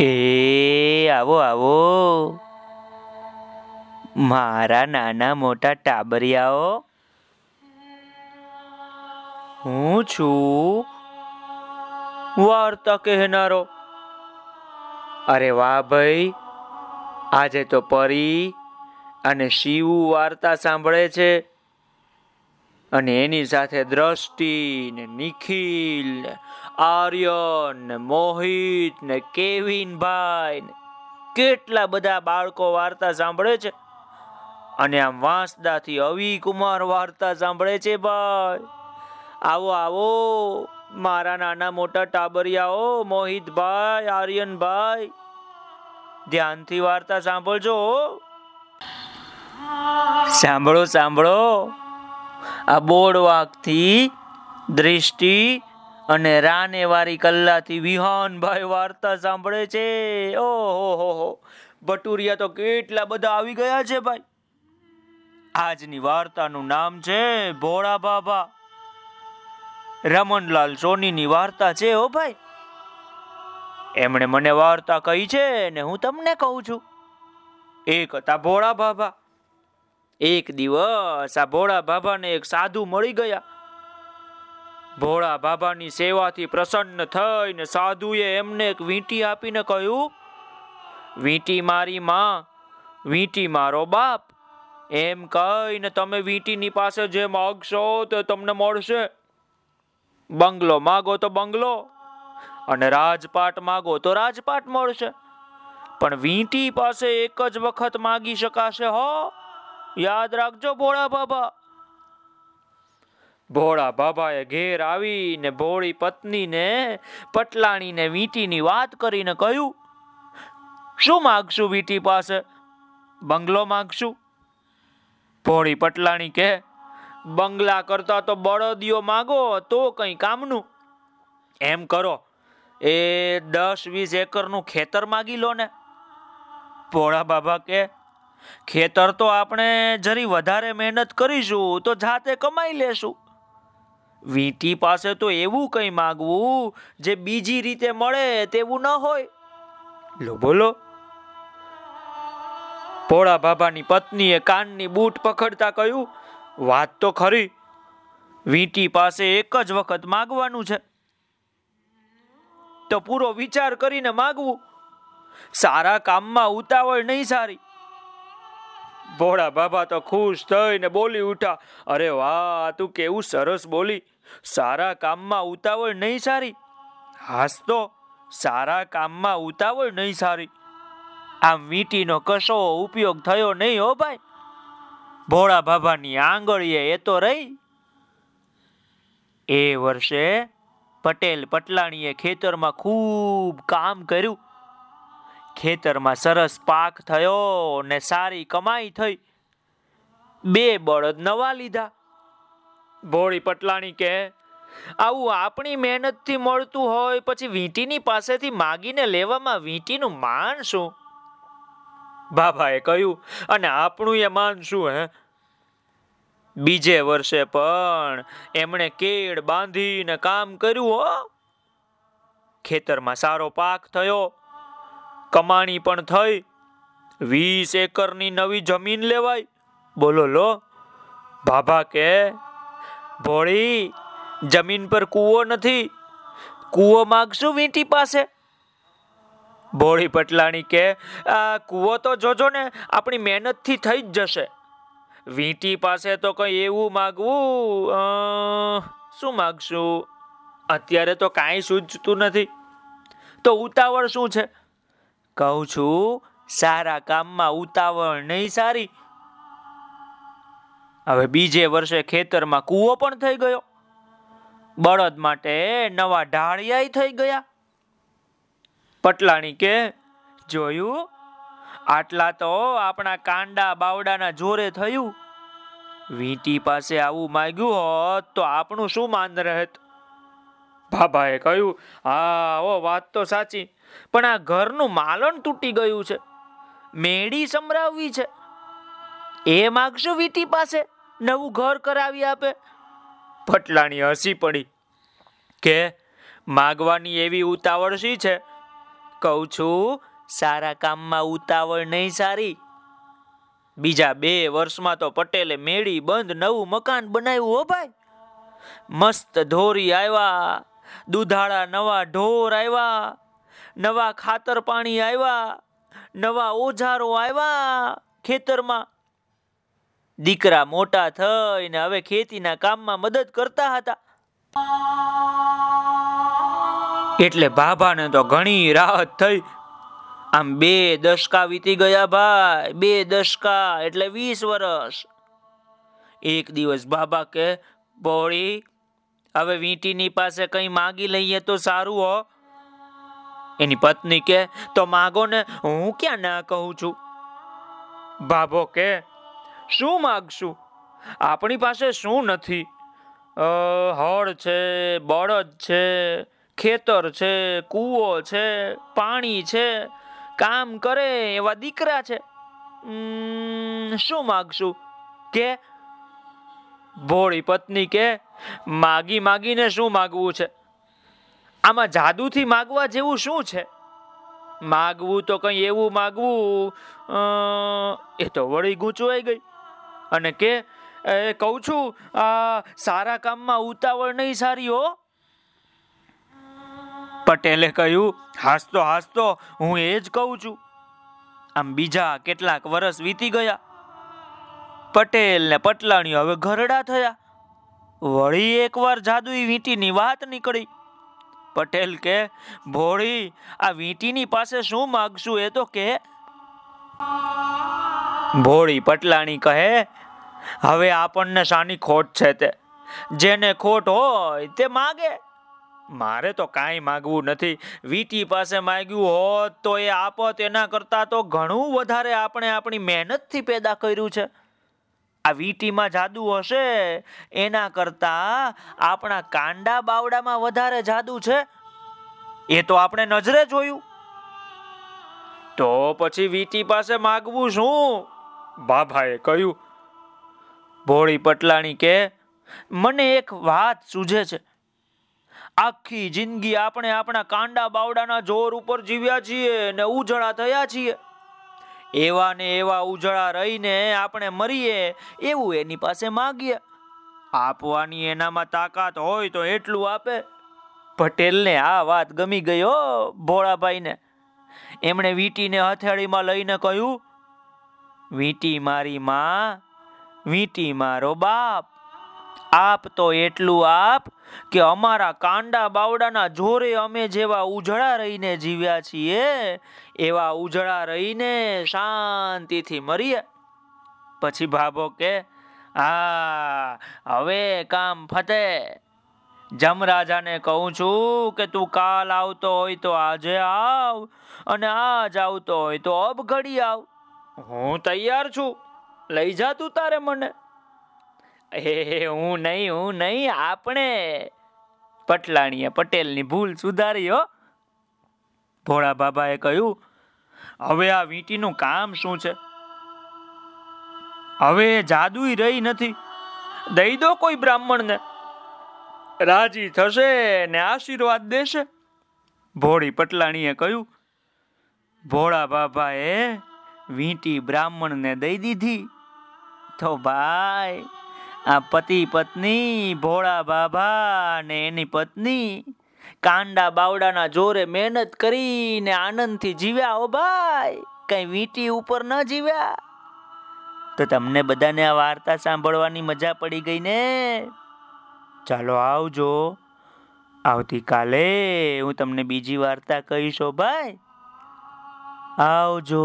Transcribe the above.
એ, આવો આવો. મારા નાના મોટા ટાબરિયાઓ. હું છું વાર્તા કહેનારો. અરે વાહ ભાઈ, આજે તો પરી અને શિવ વાર્તા સાંભળે છે. અને એની સાથે દ્રષ્ટિ ને નિખિલ આર્યન ને મોહિત ને કેવિન ભાઈ ને કેટલા બધા બાળકો વાર્તા સાંભળે છે. અને આમ વાંસદાથી અવી કુમાર વાર્તા સાંભળે છે ભાઈ. આવો આવો, મારા નાના મોટા ટાબરિયાઓ, મોહિતભાઈ, આર્યનભાઈ, ધ્યાનથી વાર્તા સાંભળજો સાંભળો સાંભળો. આ બોર્ડ વાકથી દૃષ્ટિ અને રાને વારી કલ્લાથી વિહાનભાઈ વાર્તા સાંભળે છે. ઓહો હો ભટુરિયા તો કેટલા બધા આવી ગયા છે ભાઈ. આજની વાર્તાનું નામ છે ભોળા બાબા. રમણલાલ સોનીની વાર્તા છે ઓ ભાઈ. એમણે મને વાર્તા કહી છે ને હું તમને કહું છું. એક હતા ભોળા બાબા. એક દિવસ આ ભોળા બાબાને એક સાધુ મળી ગયા. ભોળા બાબાની સેવાથી પ્રસન્ન થઈને સાધુએ એમને એક વીંટી આપીને કહ્યું, વીંટી મારી માં, વીંટી મારો બાપ. એમ કહીને તમે વીંટીની પાસે જે માગશો તે તમને મળશે. બંગલો માગો તો બંગલો અને રાજપાટ માગો તો રાજપાટ મળશે. પણ વીંટી પાસે એક જ વખત માગી શકાશે હો? યાદ રાખજો ભોળા બાબા. ભોળા બાબાએ ઘેર આવીને ભોળી પત્નીને, પટલાણીને, વીંટીની વાત કરીને કહ્યું, શું માગશું વીંટી પાસે? બંગલો માગશું? ભોળી પટલાણી કે બંગલા કરતા તો બળદિયો માગો, તો કઈ કામનું? એમ કરો, એ દસ વીસ એકરનું ખેતર માગી લો ને. ભોળા બાબા કે ખેતર તો આપણે જરી વધારે મહેનત કરીશું, તો જાતે કમાઈ લેશું. વીંટી પાસે તો એવું કંઈ માગવું જે બીજી રીતે મળે તેવું ન હોય. લો, બોલો. ભોળા બાબાની પત્નીએ કાનની બૂટ પકડતા કહ્યું, વાત તો ખરી. વીંટી પાસે એક જ વખત માગવાનું છે. તો પૂરો વિચાર કરીને માગવું. સારા કામમાં ઉતાવળ નહીં સારી. ભોળા બાબા તો ખુશ થઈને બોલી ઉઠા અરે વાહ, તું કેવું સરસ બોલી. સારા કામમાં ઉતાવળ નહીં સારી. હાસ તો, સારા કામમાં ઉતાવળ નહીં સારી. આમ વીંટીનો કશો ઉપયોગ થયો નહીં હો ભાઈ. ભોળા બાબાની આંગળીએ એ તો રહી. એ વર્ષે પટેલ પટલાણીએ ખેતરમાં ખૂબ કામ કર્યું. ખેતરમાં સરસ પાક થયો ને સારી કમાઈ થઈ. બે બળદ નવા લીધા. ભોળી પટલાણી કે આવું આપણી મહેનતથી મળતું હોય પછી વીંટીની પાસેથી માગીને લેવામાં વીંટીનું માન શું? બાબાએ કહ્યું, અને આપણું એ માન શું હે? બીજે વર્ષે પણ એમણે કેળ બાંધીને કામ કર્યું, હો. ખેતરમાં સારો પાક થયો કમાણી પણ થઈ. વીસ એકરની નવી જમીન લેવાય. બોલો લો. બાબા કે, ભોળી, જમીન પર કૂવો નથી. કૂવો માગશું વીંટી પાસે? ભોળી પટલાણી કે, આ કૂવો તો જોજો ને, આપણી મહેનતથી થઈ જ જશે. વીંટી પાસે તો કઈ એવું માગવું શું માગશું? અત્યારે તો કાંઈ સૂચતું નથી. તો ઉતાવળ શું છે? કહું છું, સારા કામમાં ઉતાવળ નહીં સારી. હવે બીજે વર્ષે ખેતરમાં કૂવો પણ થઈ ગયો. બળદ માટે નવા ઢાળિયા થઈ ગયા. પટલાણી કે, જોયું? આટલા તો આપણા કાંડા બાવડાના જોરે થયું. વીંટી પાસે આવું માંગ્યું હોત તો આપણું શું માન રહેત? બાબાએ કહ્યું, હા, ઓ, વાત તો સાચી, પણ આ ઘરનું માલણ તૂટી ગયું છે. મેળી સંભળાવવી છે. એ માગશું વીટી પાસે, નવું ઘર કરાવી આપે. પટલાણી હસી પડી. કે માગવાની એવી ઉતાવળ શી છે? કહું છું, સારા કામમાં ઉતાવળ નહીં સારી. બીજા બે વર્ષમાં તો પટેલે મેળી બંધ નવું મકાન બનાવ્યું હો ભાઈ. મસ્ત ધોરી આવ્યા. દુધાળા નવા ઢોર આવ્યા નવા ખાતર પાણી આવ્યા નવા ઓજારો આવ્યા ખેતરમાં. દીકરા મોટા થઈને હવે ખેતીના કામમાં મદદ કરતા હતા. એટલે બાબાને તો ઘણી રાહત થઈ. આમ બે દશકા વીતી ગયા ભાઈ, બે દશકા એટલે વીસ વર્ષ એક દિવસ બાબા કે, બોળી હવે વીંટીની પાસે કઈ માગી લઈએ તો સારું, હો. એની પત્ની કે, તો માગો ને, હું ક્યાં ના કહું છું? બાબો કે, શું માગશું? આપણી પાસે શું નથી? હળ છે, બળદ છે, ખેતર છે, કૂવો છે, પાણી છે, કામ કરે એવા દીકરા છે. શું માગશું? કે ભોળી પત્ની કે માગી માગીને શું માગવું છે? આમાં જાદુથી માગવા જેવું શું છે? માગવું તો કઈ એવું માગવું એ તો વળી ગૂંચવાઈ ગઈ. અને કે કહું છું સારા કામમાં ઉતાવળ નહીં સારી હો. પટેલે કહ્યું, હાસતો હાસતો, હું એ જ કહું છું. આમ બીજા કેટલાક વર્ષ વીતી ગયા. પટેલ ને પટલાણી હવે ઘરડા થયા. વળી એકવાર જાદુઈ વીંટીની વાત નીકળી. પટેલ કે, ભોળી, આ વીંટીની પાસે શું માગશું એ તો કે. ભોળી પટલાણી કહે, હવે આપણને શાની ખોટ છે તે. જેને ખોટ હોય તે માગે. મારે તો કાંઈ માગવું નથી. વીટી પાસે માગ્યું હોત તો એ આપત. એના કરતા તો ઘણું વધારે આપણે આપણી મહેનતથી પેદા કર્યું છે. આ વીટીમાં જાદુ હશે? એના કરતા આપણા કાંડા બાવડામાં વધારે જાદુ છે. એ તો આપણે નજરે જોયું. તો પછી વીટી પાસે માગવું શું? બાભાએ કહ્યું, ભોળી પટલાણી કે, મને એક વાત સૂઝે છે. આખી જિંદગી આપણે આપણા કાંડા બાવડાના જોર ઉપર જીવ્યા છીએ ને ઉજળા થયા છીએ. એવા ને એવા ઉજળા રહીને આપણે મરીએ, એવું એની પાસે માગીએ. આપવાની એનામાં તાકાત હોય તો એટલું આપે. પટેલને આ વાત ગમી ગયો ભોળાભાઈને. એમણે વીંટીને હથેળીમાં લઈને કહ્યું, વીંટી મારી માં, વીંટી મારો બાપ. આપ તો એટલું આપ કે અમારા કાંડા બાવડાના જોરે અમે જેવા ઉજળા રહીને જીવ્યા છીએ, એવા ઉજળા રહીને શાંતિથી મરીએ. પછી ભાભો કે, હા, હવે કામ ફતે જમરાજાને કહું છું કે, તું કાલ આવતો હોય તો આજે આવ અને આજ આવતો હોય તો અબ ઘડી આવ. હું તૈયાર છું. લઈ જા તું તારે મને. એ હું નહીં હું નહીં, આપણે પટલાણીએ પટેલની ભૂલ સુધારી, હો. ભોળા બાબાએ કહ્યું, હવે આ વીંટીનું કામ શું છે? હવે જાદુઈ રહી નથી. દઈ દો કોઈ બ્રાહ્મણને. રાજી થશે ને આશીર્વાદ દેશે. ભોળી પટલાણીએ કહ્યું, ભોળા બાબાએ વીંટી બ્રાહ્મણને દઈ દીધી. તો ભાઈ આ પતિ પત્ની, ભોળા બાબા ને એની પત્ની. કાંડા બાવડાના જોરે મહેનત કરીને આનંદથી જીવ્યા હો ભાઈ. કઈ વીંટી ઉપર ન જીવ્યા. તો તમને બધાને આ વાર્તા સાંભળવાની મજા પડી ગઈ ને? ચાલો આવજો. આવતીકાલે હું તમને બીજી વાર્તા કહીશો ભાઈ. આવજો.